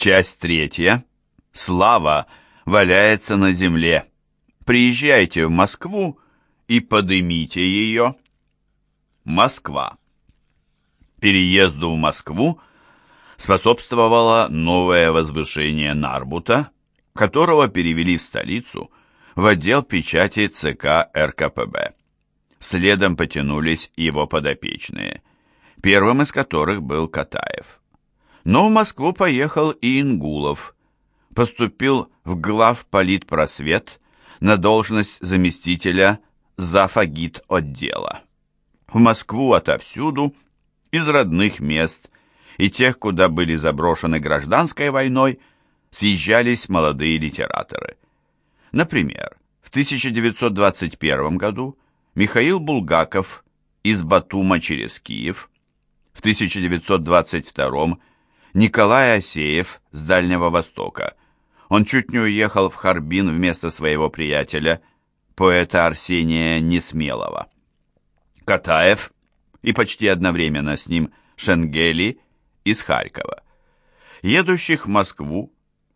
Часть третья. Слава валяется на земле. Приезжайте в Москву и подымите ее. Москва. Переезду в Москву способствовало новое возвышение Нарбута, которого перевели в столицу в отдел печати ЦК РКПБ. Следом потянулись его подопечные, первым из которых был Катаев. Но в Москву поехал и Ингулов, поступил в главполитпросвет на должность заместителя зафагит отдела. В Москву отовсюду, из родных мест и тех, куда были заброшены гражданской войной, съезжались молодые литераторы. Например, в 1921 году Михаил Булгаков из Батума через Киев, в 1922 Николай Асеев с Дальнего Востока. Он чуть не уехал в Харбин вместо своего приятеля, поэта Арсения Несмелого. Катаев и почти одновременно с ним Шенгели из Харькова. Едущих в Москву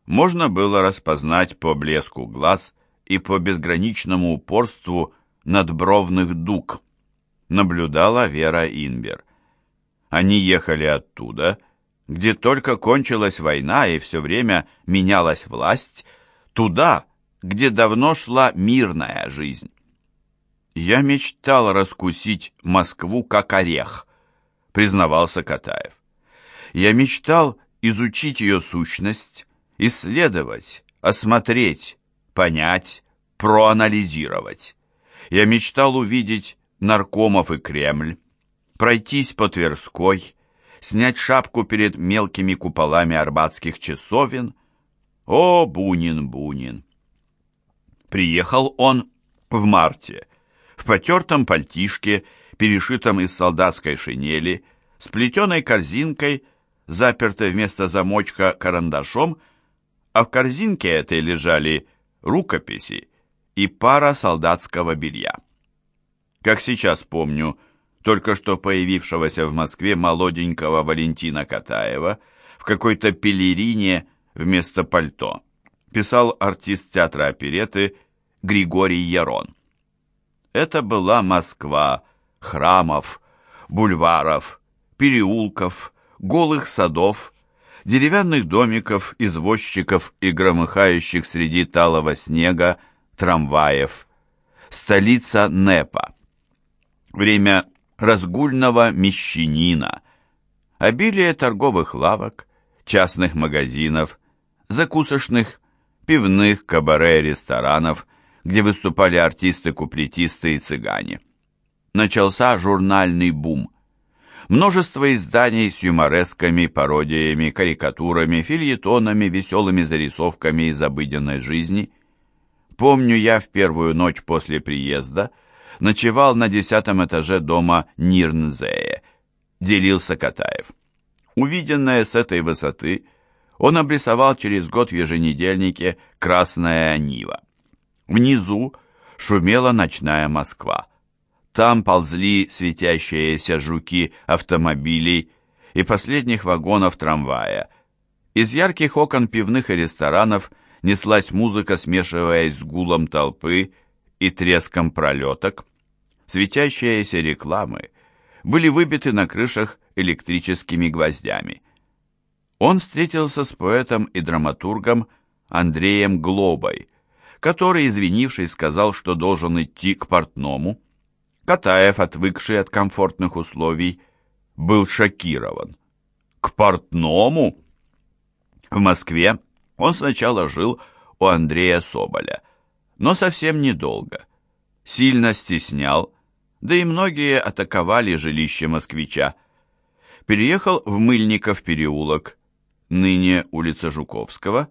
можно было распознать по блеску глаз и по безграничному упорству надбровных дуг, наблюдала Вера Инбер. Они ехали оттуда, где только кончилась война и все время менялась власть, туда, где давно шла мирная жизнь. «Я мечтал раскусить Москву как орех», — признавался Катаев. «Я мечтал изучить ее сущность, исследовать, осмотреть, понять, проанализировать. Я мечтал увидеть наркомов и Кремль, пройтись по Тверской, снять шапку перед мелкими куполами арбатских часовен. О, Бунин, Бунин! Приехал он в марте, в потертом пальтишке, перешитом из солдатской шинели, с плетеной корзинкой, запертой вместо замочка карандашом, а в корзинке этой лежали рукописи и пара солдатского белья. Как сейчас помню, только что появившегося в Москве молоденького Валентина Катаева в какой-то пелерине вместо пальто, писал артист театра опереты Григорий Ярон. Это была Москва храмов, бульваров, переулков, голых садов, деревянных домиков, извозчиков и громыхающих среди талого снега трамваев. Столица НЭПа. Время разгульного мещанина. Обилие торговых лавок, частных магазинов, закусочных, пивных, кабаре ресторанов, где выступали артисты-куплетисты и цыгане. Начался журнальный бум. Множество изданий с юморесками, пародиями, карикатурами, фильетонами, веселыми зарисовками из обыденной жизни. Помню я в первую ночь после приезда ночевал на десятом этаже дома Нирнзее, делился Катаев. Увиденное с этой высоты он обрисовал через год в еженедельнике «Красная Нива». Внизу шумела ночная Москва. Там ползли светящиеся жуки автомобилей и последних вагонов трамвая. Из ярких окон пивных и ресторанов неслась музыка, смешиваясь с гулом толпы и треском пролеток. Светящиеся рекламы были выбиты на крышах электрическими гвоздями. Он встретился с поэтом и драматургом Андреем Глобой, который, извинившись, сказал, что должен идти к портному, Катаев, отвыкший от комфортных условий, был шокирован. К портному? В Москве он сначала жил у Андрея Соболя, но совсем недолго. Сильно стеснял, да и многие атаковали жилище москвича. Переехал в Мыльников переулок, ныне улица Жуковского,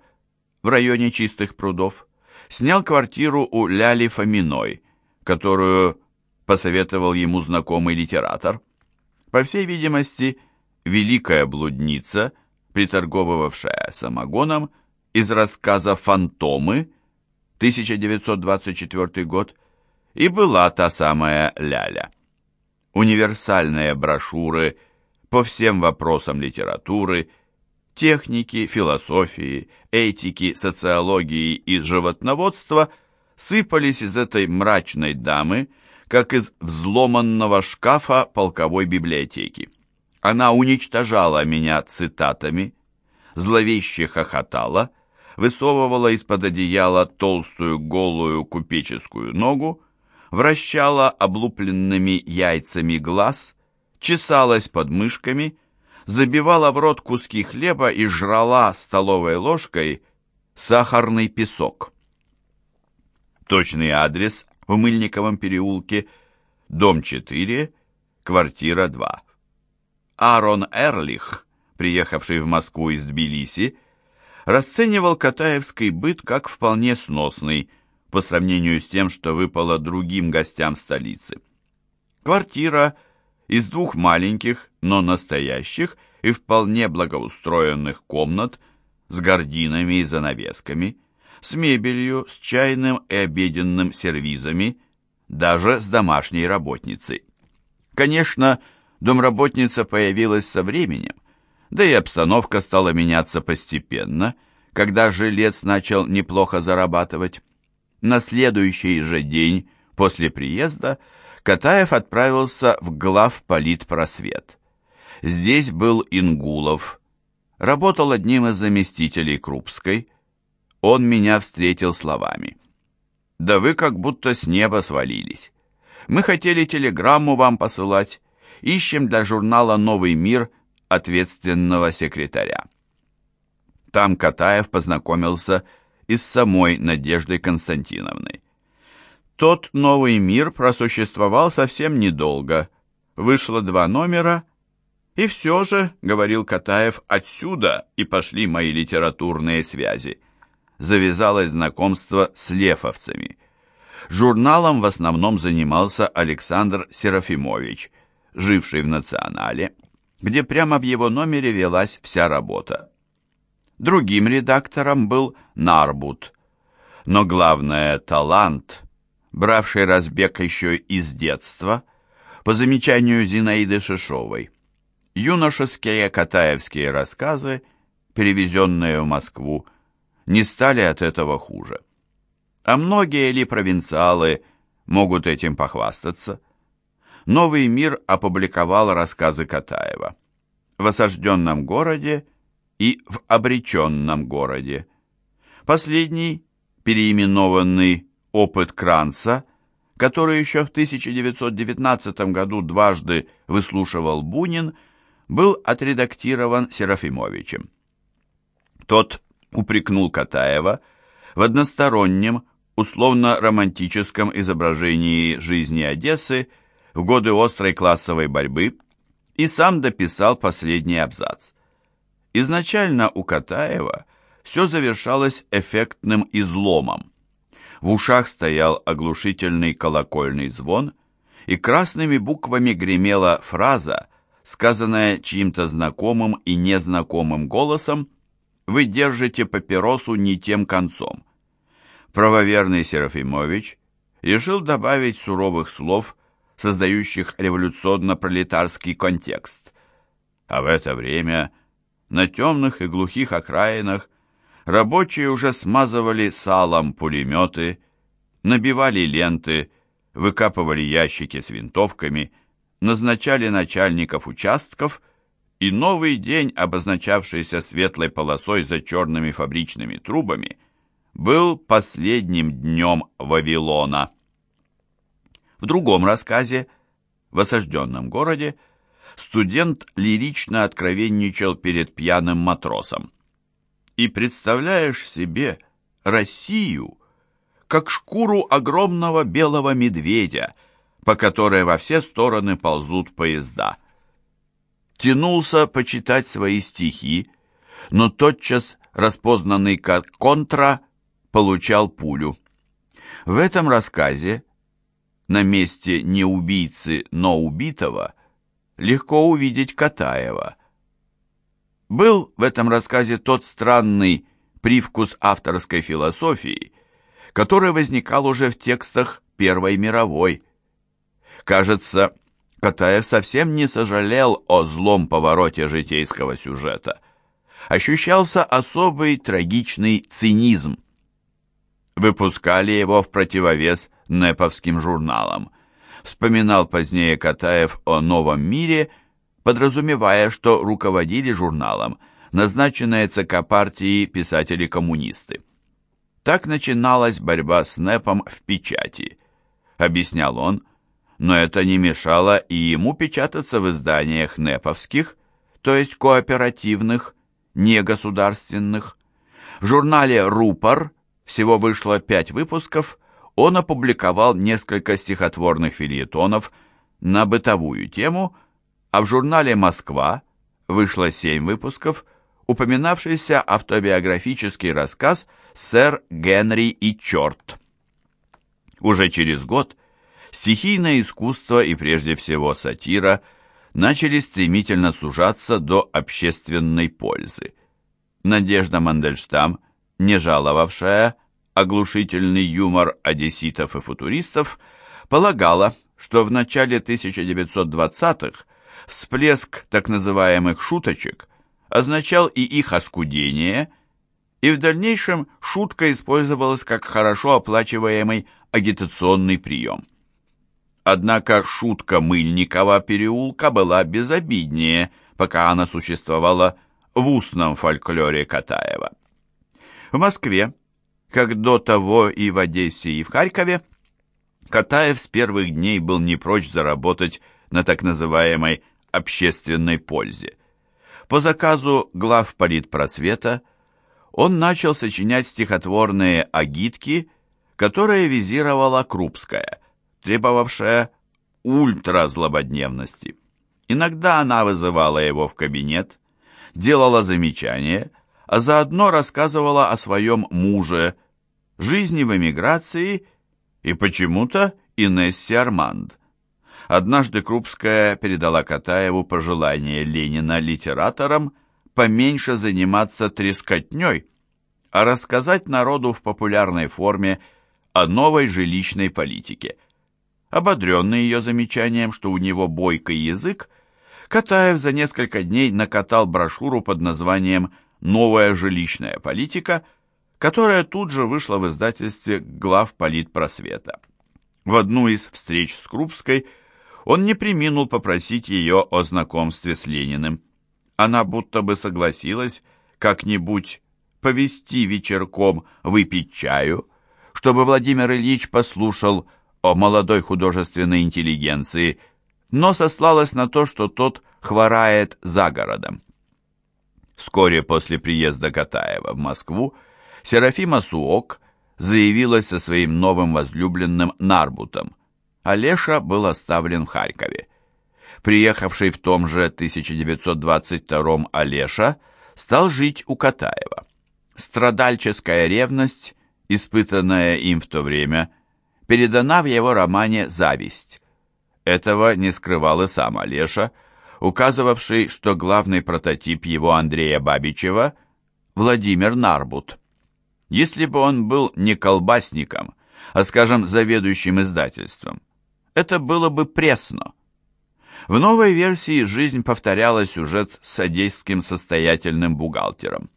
в районе Чистых прудов, снял квартиру у Ляли Фоминой, которую посоветовал ему знакомый литератор. По всей видимости, великая блудница, приторговывавшая самогоном, из рассказа «Фантомы» 1924 год, и была та самая Ляля. Универсальные брошюры по всем вопросам литературы, техники, философии, этики, социологии и животноводства сыпались из этой мрачной дамы, как из взломанного шкафа полковой библиотеки. Она уничтожала меня цитатами, зловеще хохотала, высовывала из-под одеяла толстую голую купеческую ногу, вращала облупленными яйцами глаз, чесалась под мышками, забивала в рот куски хлеба и жрала столовой ложкой сахарный песок. Точный адрес в Мыльниковом переулке, дом 4, квартира 2. Аарон Эрлих, приехавший в Москву из Тбилиси, расценивал Катаевский быт как вполне сносный – по сравнению с тем, что выпало другим гостям столицы. Квартира из двух маленьких, но настоящих и вполне благоустроенных комнат с гардинами и занавесками, с мебелью, с чайным и обеденным сервизами, даже с домашней работницей. Конечно, домработница появилась со временем, да и обстановка стала меняться постепенно, когда жилец начал неплохо зарабатывать. На следующий же день после приезда Катаев отправился в главполитпросвет. Здесь был Ингулов, работал одним из заместителей Крупской. Он меня встретил словами. «Да вы как будто с неба свалились. Мы хотели телеграмму вам посылать. Ищем для журнала «Новый мир» ответственного секретаря». Там Катаев познакомился с и с самой Надеждой Константиновной. Тот новый мир просуществовал совсем недолго. Вышло два номера, и все же, говорил Катаев, отсюда и пошли мои литературные связи. Завязалось знакомство с лефовцами. Журналом в основном занимался Александр Серафимович, живший в «Национале», где прямо в его номере велась вся работа. Другим редактором был Нарбут. Но главное, талант, бравший разбег еще из детства, по замечанию Зинаиды Шишовой. Юношеские катаевские рассказы, перевезенные в Москву, не стали от этого хуже. А многие ли провинциалы могут этим похвастаться? «Новый мир» опубликовал рассказы Катаева. В осажденном городе и в обреченном городе. Последний, переименованный «Опыт Кранца», который еще в 1919 году дважды выслушивал Бунин, был отредактирован Серафимовичем. Тот упрекнул Катаева в одностороннем, условно-романтическом изображении жизни Одессы в годы острой классовой борьбы и сам дописал последний абзац. Изначально у Катаева все завершалось эффектным изломом. В ушах стоял оглушительный колокольный звон, и красными буквами гремела фраза, сказанная чьим-то знакомым и незнакомым голосом «Вы держите папиросу не тем концом». Правоверный Серафимович решил добавить суровых слов, создающих революционно-пролетарский контекст. А в это время – на темных и глухих окраинах рабочие уже смазывали салом пулеметы, набивали ленты, выкапывали ящики с винтовками, назначали начальников участков, и новый день, обозначавшийся светлой полосой за черными фабричными трубами, был последним днем Вавилона. В другом рассказе, в осажденном городе, студент лирично откровенничал перед пьяным матросом. И представляешь себе Россию как шкуру огромного белого медведя, по которой во все стороны ползут поезда. Тянулся почитать свои стихи, но тотчас распознанный как контра получал пулю. В этом рассказе на месте не убийцы, но убитого – легко увидеть Катаева. Был в этом рассказе тот странный привкус авторской философии, который возникал уже в текстах Первой мировой. Кажется, Катаев совсем не сожалел о злом повороте житейского сюжета. ощущался особый трагичный цинизм. Выпускали его в противовес неповским журналам. Вспоминал позднее Катаев о «Новом мире», подразумевая, что руководили журналом назначенные ЦК партии писатели-коммунисты. Так начиналась борьба с НЭПом в печати, объяснял он, но это не мешало и ему печататься в изданиях НЭПовских, то есть кооперативных, негосударственных. В журнале «Рупор» всего вышло пять выпусков, он опубликовал несколько стихотворных фильетонов на бытовую тему, а в журнале «Москва» вышло семь выпусков, упоминавшийся автобиографический рассказ «Сэр Генри и черт». Уже через год стихийное искусство и прежде всего сатира начали стремительно сужаться до общественной пользы. Надежда Мандельштам, не жаловавшая оглушительный юмор одесситов и футуристов, полагала, что в начале 1920-х всплеск так называемых «шуточек» означал и их оскудение, и в дальнейшем шутка использовалась как хорошо оплачиваемый агитационный прием. Однако шутка Мыльникова переулка была безобиднее, пока она существовала в устном фольклоре Катаева. В Москве, как до того и в Одессе, и в Харькове, Катаев с первых дней был не прочь заработать на так называемой общественной пользе. По заказу глав политпросвета он начал сочинять стихотворные агитки, которые визировала Крупская, требовавшая ультразлободневности. Иногда она вызывала его в кабинет, делала замечания, а заодно рассказывала о своем муже, жизни в эмиграции и почему-то Инессе Арманд. Однажды Крупская передала Катаеву пожелание Ленина литераторам поменьше заниматься трескотней, а рассказать народу в популярной форме о новой жилищной политике. Ободренный ее замечанием, что у него бойкий язык, Катаев за несколько дней накатал брошюру под названием «Новая жилищная политика», которая тут же вышла в издательстве глав политпросвета. В одну из встреч с Крупской – он не приминул попросить ее о знакомстве с Лениным. Она будто бы согласилась как-нибудь повести вечерком выпить чаю, чтобы Владимир Ильич послушал о молодой художественной интеллигенции, но сослалась на то, что тот хворает за городом. Вскоре после приезда Катаева в Москву Серафима Суок заявилась со своим новым возлюбленным Нарбутом – Олеша был оставлен в Харькове. Приехавший в том же 1922 Олеша стал жить у Катаева. Страдальческая ревность, испытанная им в то время, передана в его романе «Зависть». Этого не скрывал и сам Олеша, указывавший, что главный прототип его Андрея Бабичева – Владимир Нарбут. Если бы он был не колбасником, а, скажем, заведующим издательством – это было бы пресно. В новой версии жизнь повторяла сюжет с одесским состоятельным бухгалтером.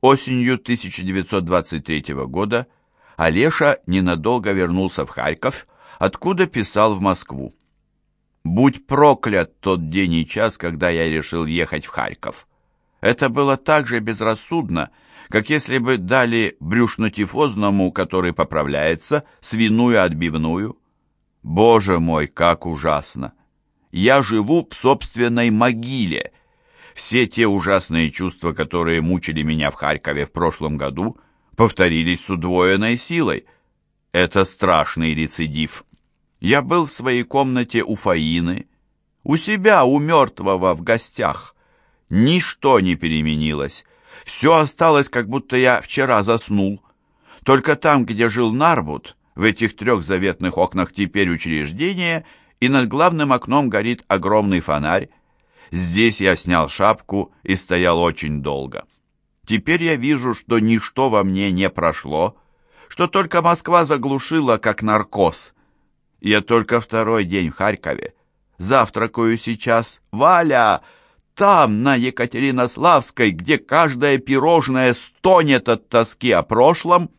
Осенью 1923 года Олеша ненадолго вернулся в Харьков, откуда писал в Москву. «Будь проклят тот день и час, когда я решил ехать в Харьков. Это было так же безрассудно, как если бы дали брюшно-тифозному, который поправляется, свиную отбивную. Боже мой, как ужасно! Я живу в собственной могиле. Все те ужасные чувства, которые мучили меня в Харькове в прошлом году, повторились с удвоенной силой. Это страшный рецидив. Я был в своей комнате у Фаины, у себя, у мертвого, в гостях. Ничто не переменилось. Все осталось, как будто я вчера заснул. Только там, где жил Нарбут, в этих трех заветных окнах теперь учреждение, и над главным окном горит огромный фонарь. Здесь я снял шапку и стоял очень долго. Теперь я вижу, что ничто во мне не прошло, что только Москва заглушила, как наркоз. Я только второй день в Харькове. Завтракаю сейчас. Валя! там, на Екатеринославской, где каждое пирожное стонет от тоски о прошлом.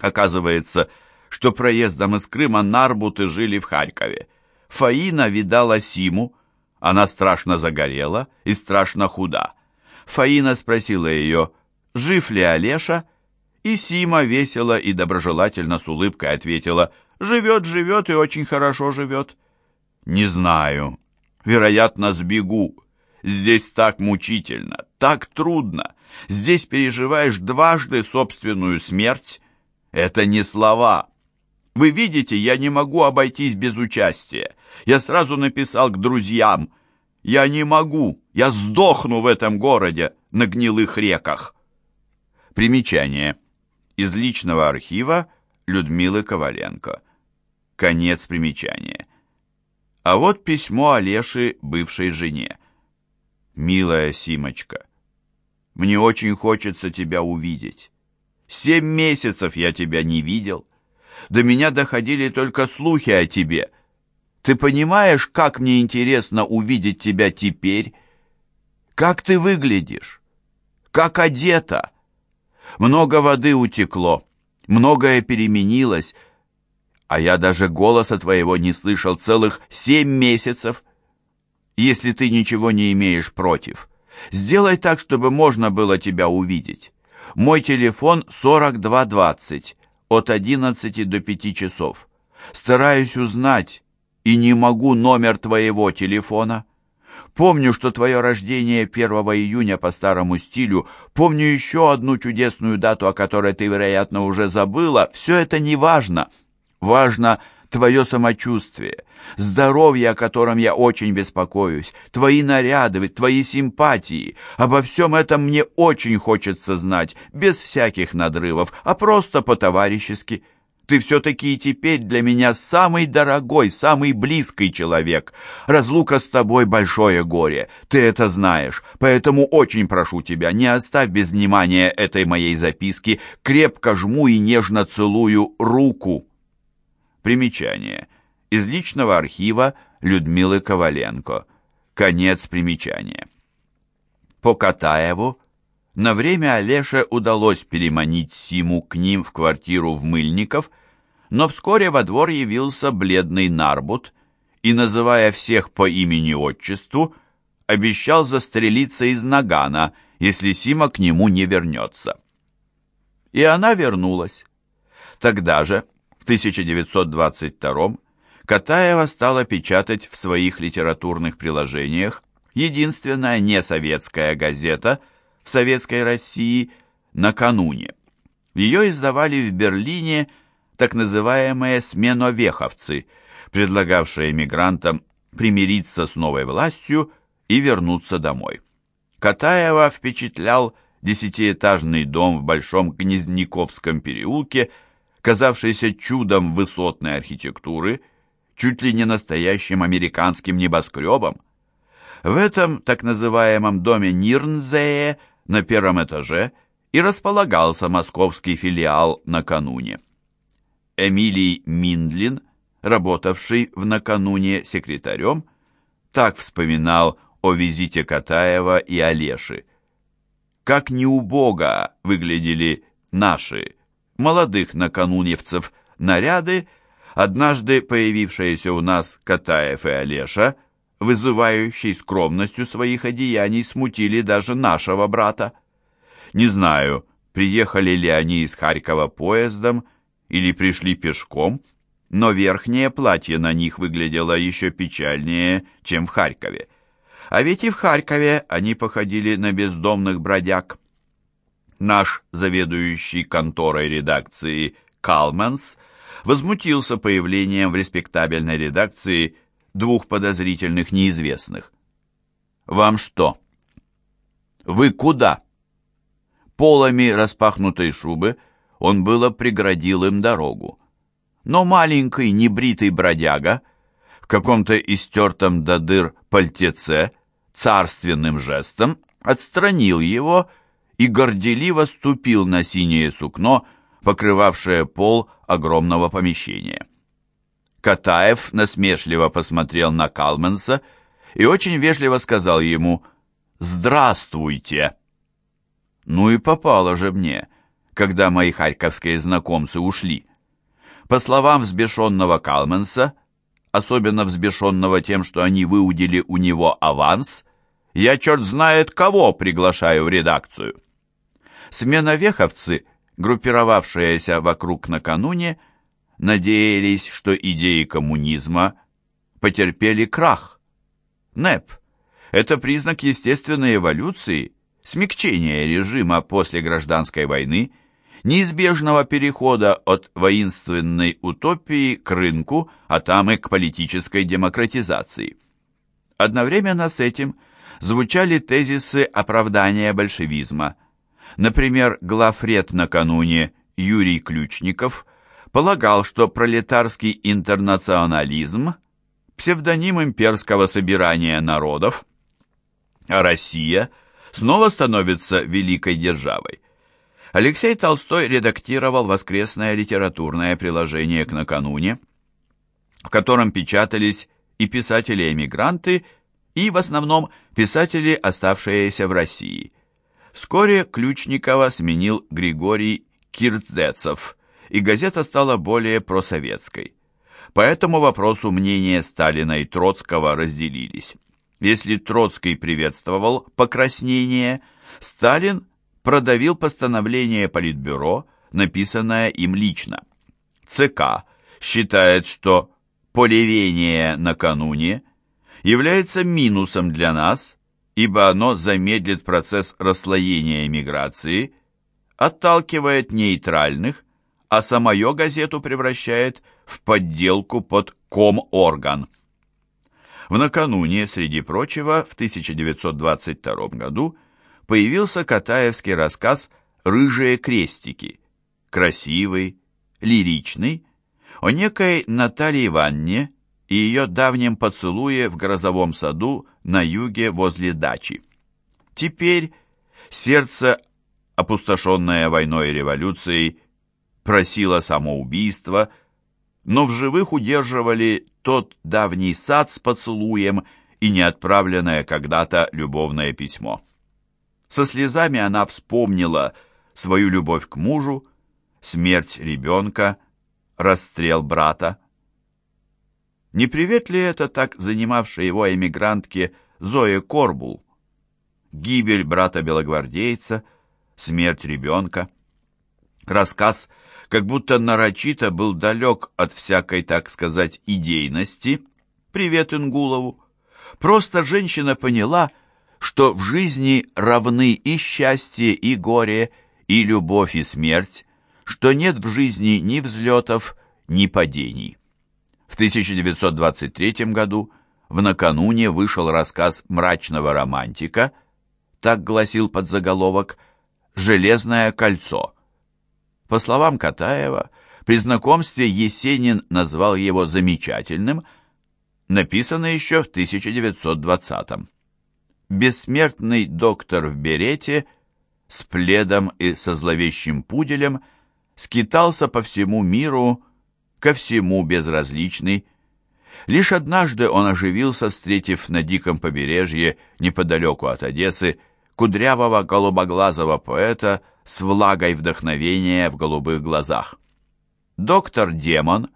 Оказывается, что проездом из Крыма нарбуты жили в Харькове. Фаина видала Симу, она страшно загорела и страшно худа. Фаина спросила ее, жив ли Олеша, и Сима весело и доброжелательно с улыбкой ответила, «Живет, живет и очень хорошо живет». «Не знаю. Вероятно, сбегу. Здесь так мучительно, так трудно. Здесь переживаешь дважды собственную смерть. Это не слова. Вы видите, я не могу обойтись без участия. Я сразу написал к друзьям. Я не могу, я сдохну в этом городе, на гнилых реках. Примечание. Из личного архива Людмилы Коваленко. Конец примечания. А вот письмо Олеши бывшей жене. «Милая Симочка, мне очень хочется тебя увидеть. Семь месяцев я тебя не видел. До меня доходили только слухи о тебе. Ты понимаешь, как мне интересно увидеть тебя теперь? Как ты выглядишь? Как одета? Много воды утекло, многое переменилось, а я даже голоса твоего не слышал целых семь месяцев. Если ты ничего не имеешь против, сделай так, чтобы можно было тебя увидеть. Мой телефон 4220 от 11 до 5 часов. Стараюсь узнать и не могу номер твоего телефона. Помню, что твое рождение 1 июня по старому стилю. Помню еще одну чудесную дату, о которой ты, вероятно, уже забыла. Все это не важно. Важно твое самочувствие, здоровье, о котором я очень беспокоюсь, твои наряды, твои симпатии. Обо всем этом мне очень хочется знать, без всяких надрывов, а просто по-товарищески. Ты все-таки и теперь для меня самый дорогой, самый близкий человек. Разлука с тобой — большое горе, ты это знаешь, поэтому очень прошу тебя, не оставь без внимания этой моей записки, крепко жму и нежно целую руку». Примечание. Из личного архива Людмилы Коваленко. Конец примечания. По Катаеву на время Олеше удалось переманить Симу к ним в квартиру в Мыльников, но вскоре во двор явился бледный Нарбут и, называя всех по имени-отчеству, обещал застрелиться из нагана, если Сима к нему не вернется. И она вернулась. Тогда же, 1922 Катаева стала печатать в своих литературных приложениях единственная несоветская газета в Советской России «Накануне». Ее издавали в Берлине так называемые «сменовеховцы», предлагавшие мигрантам примириться с новой властью и вернуться домой. Катаева впечатлял десятиэтажный дом в Большом Гнездниковском переулке – казавшийся чудом высотной архитектуры, чуть ли не настоящим американским небоскребом. В этом так называемом доме Нирнзее на первом этаже и располагался московский филиал накануне. Эмилий Миндлин, работавший в накануне секретарем, так вспоминал о визите Катаева и Олеши. Как неубого выглядели наши молодых накануневцев наряды, однажды появившиеся у нас Катаев и Олеша, вызывающий скромностью своих одеяний, смутили даже нашего брата. Не знаю, приехали ли они из Харькова поездом или пришли пешком, но верхнее платье на них выглядело еще печальнее, чем в Харькове. А ведь и в Харькове они походили на бездомных бродяг. Наш заведующий конторой редакции Калманс возмутился появлением в респектабельной редакции двух подозрительных неизвестных. «Вам что?» «Вы куда?» Полами распахнутой шубы он было преградил им дорогу. Но маленький небритый бродяга в каком-то истертом до дыр пальтеце царственным жестом отстранил его и горделиво ступил на синее сукно, покрывавшее пол огромного помещения. Катаев насмешливо посмотрел на Калменса и очень вежливо сказал ему «Здравствуйте!» Ну и попало же мне, когда мои харьковские знакомцы ушли. По словам взбешенного Калменса, особенно взбешенного тем, что они выудили у него аванс, я черт знает кого приглашаю в редакцию. Сменовеховцы, группировавшиеся вокруг накануне, надеялись, что идеи коммунизма потерпели крах. НЭП – это признак естественной эволюции, смягчения режима после гражданской войны, неизбежного перехода от воинственной утопии к рынку, а там и к политической демократизации. Одновременно с этим звучали тезисы оправдания большевизма. Например, главред накануне Юрий Ключников полагал, что пролетарский интернационализм – псевдоним имперского собирания народов, а Россия – снова становится великой державой. Алексей Толстой редактировал воскресное литературное приложение к накануне, в котором печатались и писатели-эмигранты, и в основном писатели, оставшиеся в России. Вскоре Ключникова сменил Григорий Кирцдецов, и газета стала более просоветской. По этому вопросу мнения Сталина и Троцкого разделились. Если Троцкий приветствовал покраснение, Сталин продавил постановление Политбюро, написанное им лично. ЦК считает, что полевение накануне является минусом для нас, ибо оно замедлит процесс расслоения эмиграции, отталкивает нейтральных, а самую газету превращает в подделку под ком-орган. В накануне, среди прочего, в 1922 году появился катаевский рассказ «Рыжие крестики», красивый, лиричный, о некой Наталье Ивановне и ее давнем поцелуе в грозовом саду на юге возле дачи. Теперь сердце, опустошенное войной и революцией, просило самоубийства, но в живых удерживали тот давний сад с поцелуем и неотправленное когда-то любовное письмо. Со слезами она вспомнила свою любовь к мужу, смерть ребенка, расстрел брата. Не привет ли это так занимавшей его эмигрантке Зое Корбул? Гибель брата-белогвардейца, смерть ребенка. Рассказ как будто нарочито был далек от всякой, так сказать, идейности, привет Ингулову. Просто женщина поняла, что в жизни равны и счастье, и горе, и любовь, и смерть, что нет в жизни ни взлетов, ни падений. В 1923 году в накануне вышел рассказ мрачного романтика, так гласил подзаголовок «Железное кольцо», по словам Катаева, при знакомстве Есенин назвал его замечательным, написано еще в 1920-м. Бессмертный доктор в берете с пледом и со зловещим пуделем скитался по всему миру, ко всему безразличный. Лишь однажды он оживился, встретив на диком побережье, неподалеку от Одессы, кудрявого голубоглазого поэта с влагой вдохновения в голубых глазах. Доктор-демон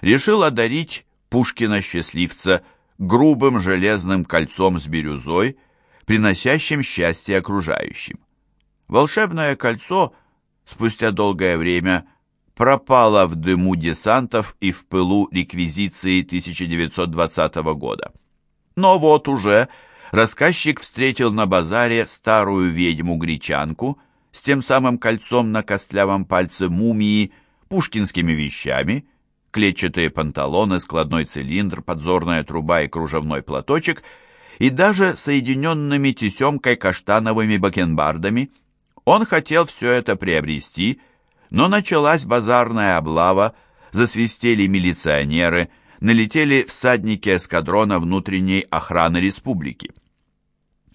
решил одарить Пушкина-счастливца грубым железным кольцом с бирюзой, приносящим счастье окружающим. Волшебное кольцо спустя долгое время пропало в дыму десантов и в пылу реквизиции 1920 года. Но вот уже рассказчик встретил на базаре старую ведьму-гречанку с тем самым кольцом на костлявом пальце мумии, пушкинскими вещами, клетчатые панталоны, складной цилиндр, подзорная труба и кружевной платочек, и даже соединенными тесемкой каштановыми бакенбардами. Он хотел все это приобрести, но началась базарная облава, засвистели милиционеры, налетели всадники эскадрона внутренней охраны республики.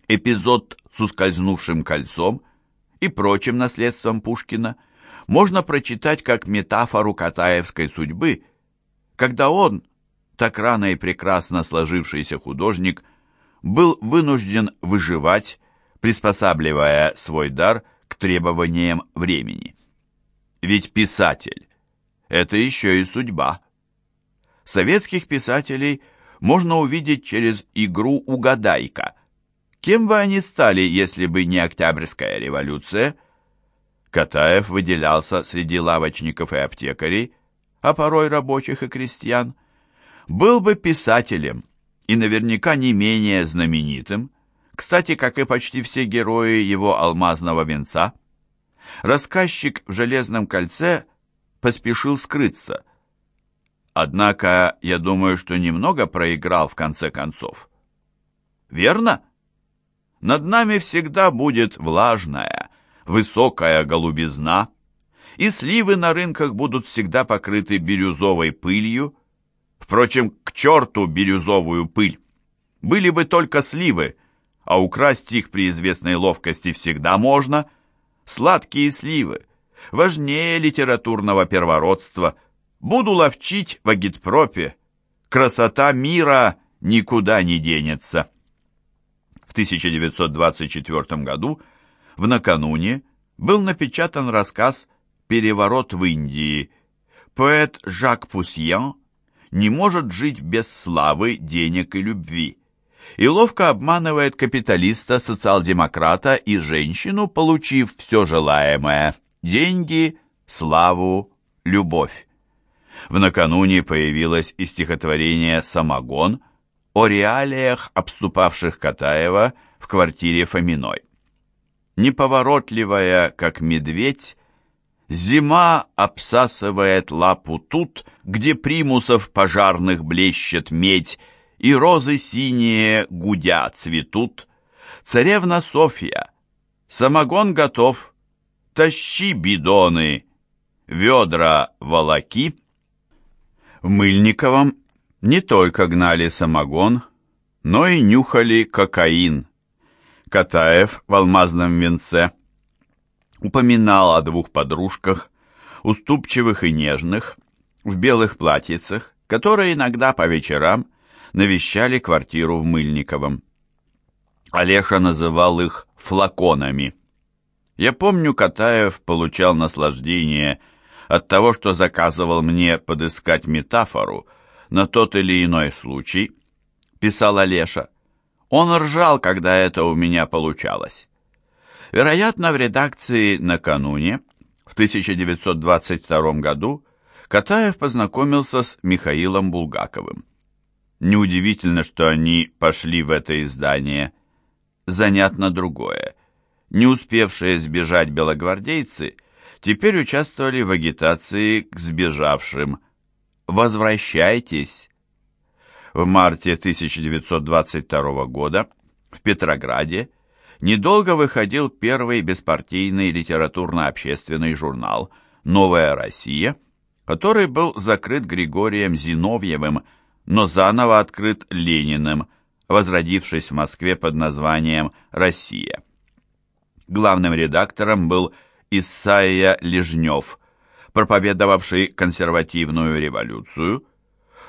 Эпизод с ускользнувшим кольцом и прочим наследством Пушкина можно прочитать как метафору Катаевской судьбы, когда он, так рано и прекрасно сложившийся художник, был вынужден выживать, приспосабливая свой дар к требованиям времени. Ведь писатель – это еще и судьба. Советских писателей можно увидеть через игру «Угадайка». Кем бы они стали, если бы не Октябрьская революция? Катаев выделялся среди лавочников и аптекарей, а порой рабочих и крестьян. Был бы писателем и наверняка не менее знаменитым, кстати, как и почти все герои его «Алмазного венца». Рассказчик в «Железном кольце» поспешил скрыться. Однако, я думаю, что немного проиграл в конце концов. Верно? Над нами всегда будет влажная, высокая голубизна, и сливы на рынках будут всегда покрыты бирюзовой пылью. Впрочем, к черту бирюзовую пыль! Были бы только сливы, а украсть их при известной ловкости всегда можно. Сладкие сливы, важнее литературного первородства. Буду ловчить в агитпропе. Красота мира никуда не денется. В 1924 году, в накануне, был напечатан рассказ «Переворот в Индии». Поэт Жак Пусьян не может жить без славы, денег и любви и ловко обманывает капиталиста, социал-демократа и женщину, получив все желаемое – деньги, славу, любовь. В накануне появилось и стихотворение «Самогон» о реалиях, обступавших Катаева в квартире Фоминой. Неповоротливая, как медведь, зима обсасывает лапу тут, где примусов пожарных блещет медь, и розы синие гудя цветут. Царевна Софья, самогон готов, тащи бидоны, ведра волоки. В Мыльниковом не только гнали самогон, но и нюхали кокаин. Катаев в алмазном венце упоминал о двух подружках, уступчивых и нежных, в белых платьицах, которые иногда по вечерам навещали квартиру в Мыльниковом. Олеша называл их флаконами. Я помню, Катаев получал наслаждение от того, что заказывал мне подыскать метафору на тот или иной случай, писал Олеша. Он ржал, когда это у меня получалось. Вероятно, в редакции накануне, в 1922 году, Катаев познакомился с Михаилом Булгаковым. Неудивительно, что они пошли в это издание. Занятно другое. Не успевшие сбежать белогвардейцы теперь участвовали в агитации к сбежавшим. «Возвращайтесь!» В марте 1922 года в Петрограде недолго выходил первый беспартийный литературно-общественный журнал «Новая Россия», который был закрыт Григорием Зиновьевым но заново открыт Лениным, возродившись в Москве под названием «Россия». Главным редактором был Исайя Лежнев, проповедовавший консервативную революцию.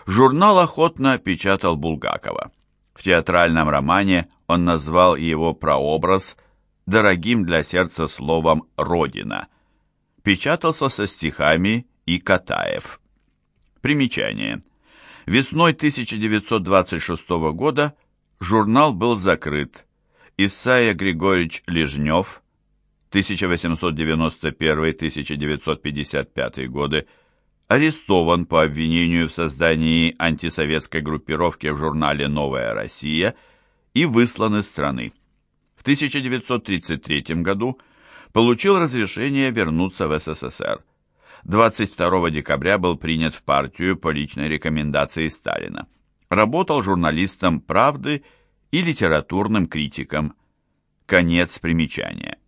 Журнал охотно печатал Булгакова. В театральном романе он назвал его прообраз дорогим для сердца словом «Родина». Печатался со стихами и Катаев. Примечание – Весной 1926 года журнал был закрыт. Исайя Григорьевич Лежнев, 1891-1955 годы, арестован по обвинению в создании антисоветской группировки в журнале «Новая Россия» и выслан из страны. В 1933 году получил разрешение вернуться в СССР. 22 декабря был принят в партию по личной рекомендации Сталина. Работал журналистом «Правды» и литературным критиком. Конец примечания.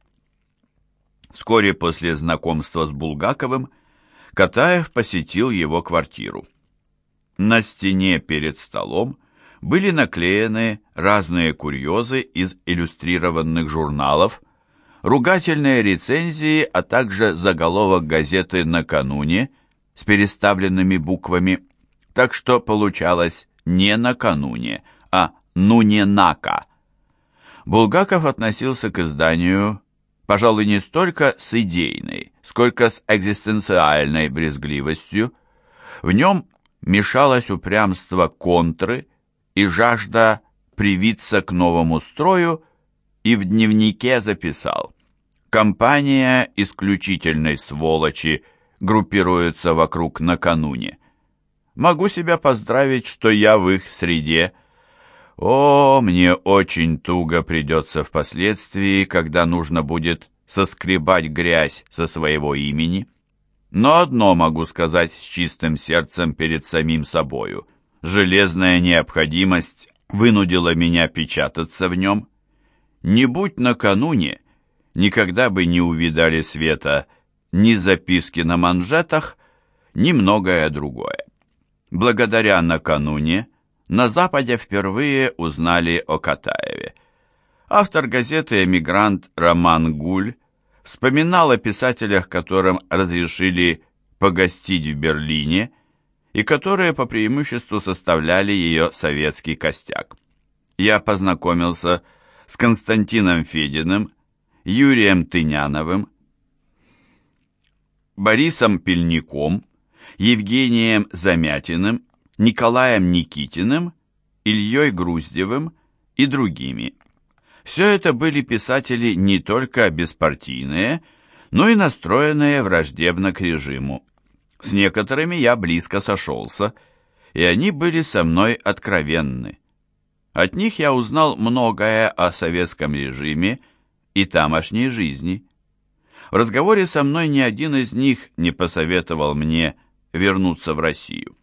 Вскоре после знакомства с Булгаковым Катаев посетил его квартиру. На стене перед столом были наклеены разные курьезы из иллюстрированных журналов, ругательные рецензии, а также заголовок газеты «Накануне» с переставленными буквами, так что получалось не «накануне», а «ну не нака». Булгаков относился к изданию, пожалуй, не столько с идейной, сколько с экзистенциальной брезгливостью. В нем мешалось упрямство контры и жажда привиться к новому строю, и в дневнике записал «Компания исключительной сволочи группируется вокруг накануне. Могу себя поздравить, что я в их среде. О, мне очень туго придется впоследствии, когда нужно будет соскребать грязь со своего имени». Но одно могу сказать с чистым сердцем перед самим собою. Железная необходимость вынудила меня печататься в нем. Не будь накануне, никогда бы не увидали света ни записки на манжетах, ни многое другое. Благодаря накануне на Западе впервые узнали о Катаеве. Автор газеты «Эмигрант» Роман Гуль вспоминал о писателях, которым разрешили погостить в Берлине и которые по преимуществу составляли ее советский костяк. Я познакомился с Константином Фединым, Юрием Тыняновым, Борисом Пельником, Евгением Замятиным, Николаем Никитиным, Ильей Груздевым и другими. Все это были писатели не только беспартийные, но и настроенные враждебно к режиму. С некоторыми я близко сошелся, и они были со мной откровенны. От них я узнал многое о советском режиме и тамошней жизни. В разговоре со мной ни один из них не посоветовал мне вернуться в Россию.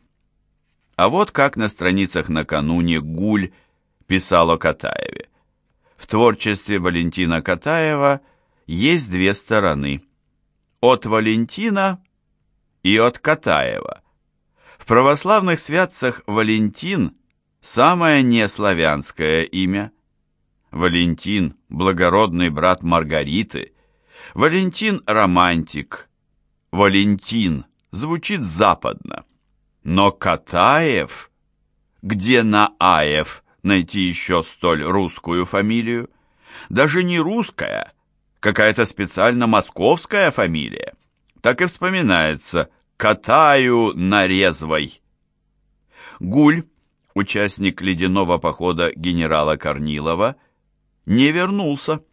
А вот как на страницах накануне Гуль писал о Катаеве. В творчестве Валентина Катаева есть две стороны. От Валентина и от Катаева. В православных святцах Валентин – самое неславянское имя. Валентин – благородный брат Маргариты. Валентин – романтик. Валентин звучит западно. Но Катаев, где на Аев найти еще столь русскую фамилию. Даже не русская, какая-то специально московская фамилия. Так и вспоминается «Катаю на резвой». Гуль, участник ледяного похода генерала Корнилова, не вернулся,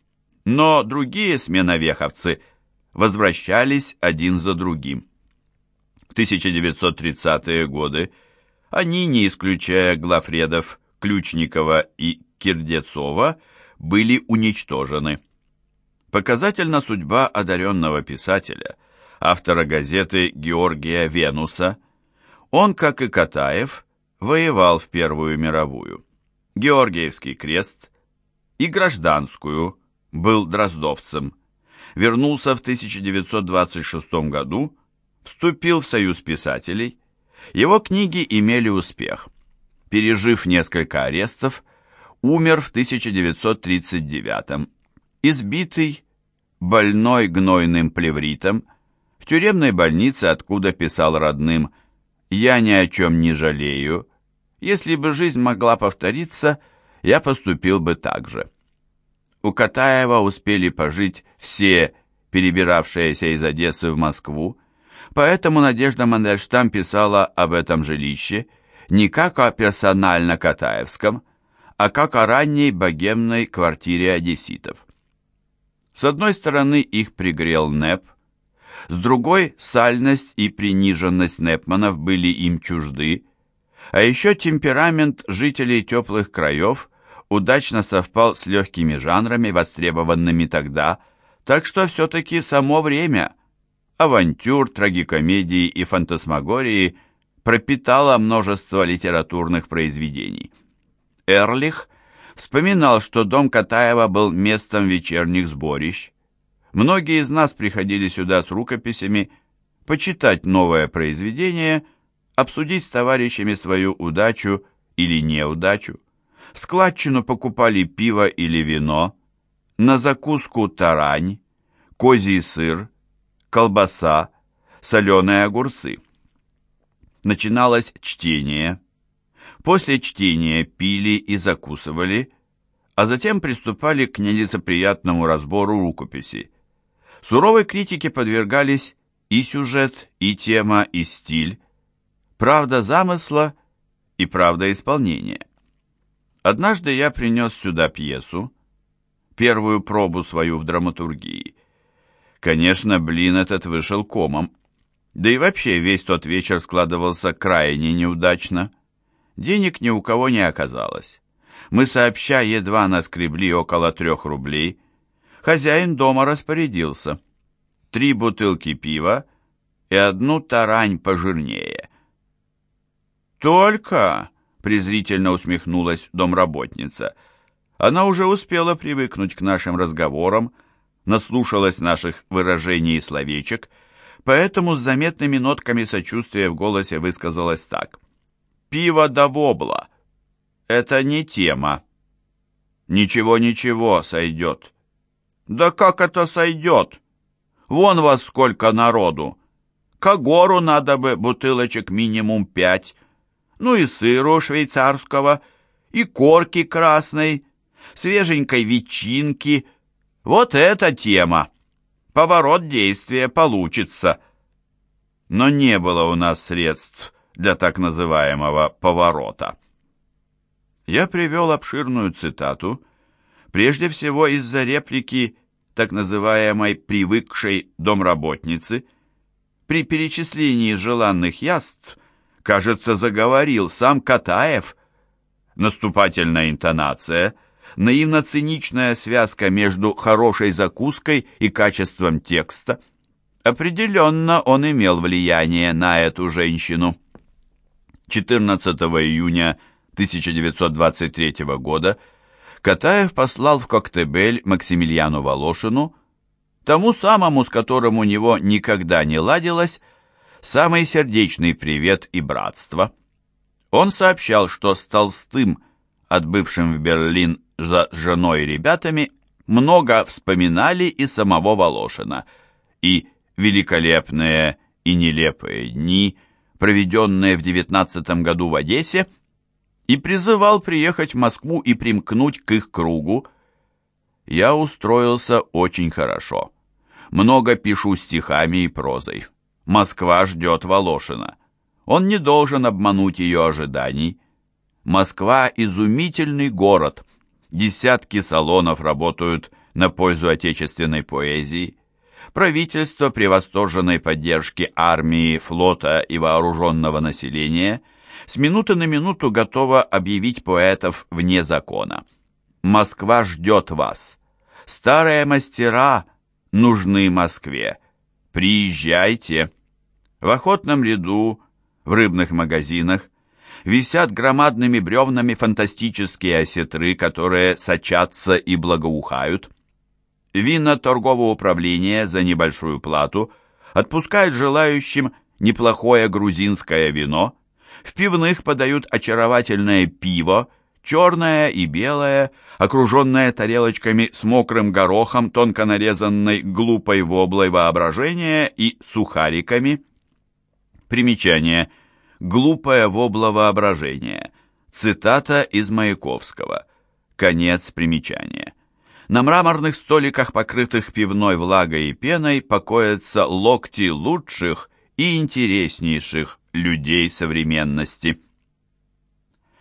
но другие сменовеховцы возвращались один за другим. В 1930-е годы они, не исключая главредов Ключникова и Кирдецова были уничтожены. Показательна судьба одаренного писателя, автора газеты Георгия Венуса. Он, как и Катаев, воевал в Первую мировую. Георгиевский крест и гражданскую, был дроздовцем. Вернулся в 1926 году, вступил в Союз писателей. Его книги имели успех – пережив несколько арестов, умер в 1939 избитый, больной гнойным плевритом, в тюремной больнице, откуда писал родным «Я ни о чем не жалею. Если бы жизнь могла повториться, я поступил бы так же». У Катаева успели пожить все, перебиравшиеся из Одессы в Москву, поэтому Надежда Мандельштам писала об этом жилище – не как о персонально-катаевском, а как о ранней богемной квартире одесситов. С одной стороны их пригрел НЭП, с другой сальность и приниженность Непманов были им чужды, а еще темперамент жителей теплых краев удачно совпал с легкими жанрами, востребованными тогда, так что все-таки само время авантюр, трагикомедии и фантасмагории – пропитала множество литературных произведений. Эрлих вспоминал, что дом Катаева был местом вечерних сборищ. Многие из нас приходили сюда с рукописями, почитать новое произведение, обсудить с товарищами свою удачу или неудачу. В складчину покупали пиво или вино, на закуску тарань, козий сыр, колбаса, соленые огурцы начиналось чтение. После чтения пили и закусывали, а затем приступали к нелицеприятному разбору рукописи. Суровой критике подвергались и сюжет, и тема, и стиль, правда замысла и правда исполнения. Однажды я принес сюда пьесу, первую пробу свою в драматургии. Конечно, блин этот вышел комом. Да и вообще весь тот вечер складывался крайне неудачно. Денег ни у кого не оказалось. Мы сообща едва наскребли около трех рублей. Хозяин дома распорядился. Три бутылки пива и одну тарань пожирнее. «Только!» — презрительно усмехнулась домработница. Она уже успела привыкнуть к нашим разговорам, наслушалась наших выражений и словечек, поэтому с заметными нотками сочувствия в голосе высказалась так. «Пиво да вобла! Это не тема!» «Ничего-ничего, сойдет!» «Да как это сойдет? Вон вас сколько народу! К гору надо бы бутылочек минимум пять, ну и сыру швейцарского, и корки красной, свеженькой ветчинки. Вот эта тема! Поворот действия получится!» Но не было у нас средств для так называемого поворота. Я привел обширную цитату, прежде всего из-за реплики так называемой «привыкшей домработницы». При перечислении желанных яств, кажется, заговорил сам Катаев. Наступательная интонация, наивно-циничная связка между хорошей закуской и качеством текста – Определенно он имел влияние на эту женщину. 14 июня 1923 года Катаев послал в Коктебель Максимилиану Волошину, тому самому, с которым у него никогда не ладилось, самый сердечный привет и братство. Он сообщал, что с Толстым, отбывшим в Берлин за женой и ребятами, много вспоминали и самого Волошина, и великолепные и нелепые дни, проведенные в девятнадцатом году в Одессе, и призывал приехать в Москву и примкнуть к их кругу. Я устроился очень хорошо. Много пишу стихами и прозой. Москва ждет Волошина. Он не должен обмануть ее ожиданий. Москва – изумительный город. Десятки салонов работают на пользу отечественной поэзии правительство при восторженной поддержке армии, флота и вооруженного населения с минуты на минуту готово объявить поэтов вне закона. Москва ждет вас. Старые мастера нужны Москве. Приезжайте. В охотном ряду, в рыбных магазинах висят громадными бревнами фантастические осетры, которые сочатся и благоухают. Вина торгового управления за небольшую плату отпускают желающим неплохое грузинское вино, в пивных подают очаровательное пиво, черное и белое, окруженное тарелочками с мокрым горохом, тонко нарезанной глупой воблой воображения и сухариками. Примечание. Глупое вобла воображения. Цитата из Маяковского. Конец примечания. На мраморных столиках, покрытых пивной влагой и пеной, покоятся локти лучших и интереснейших людей современности.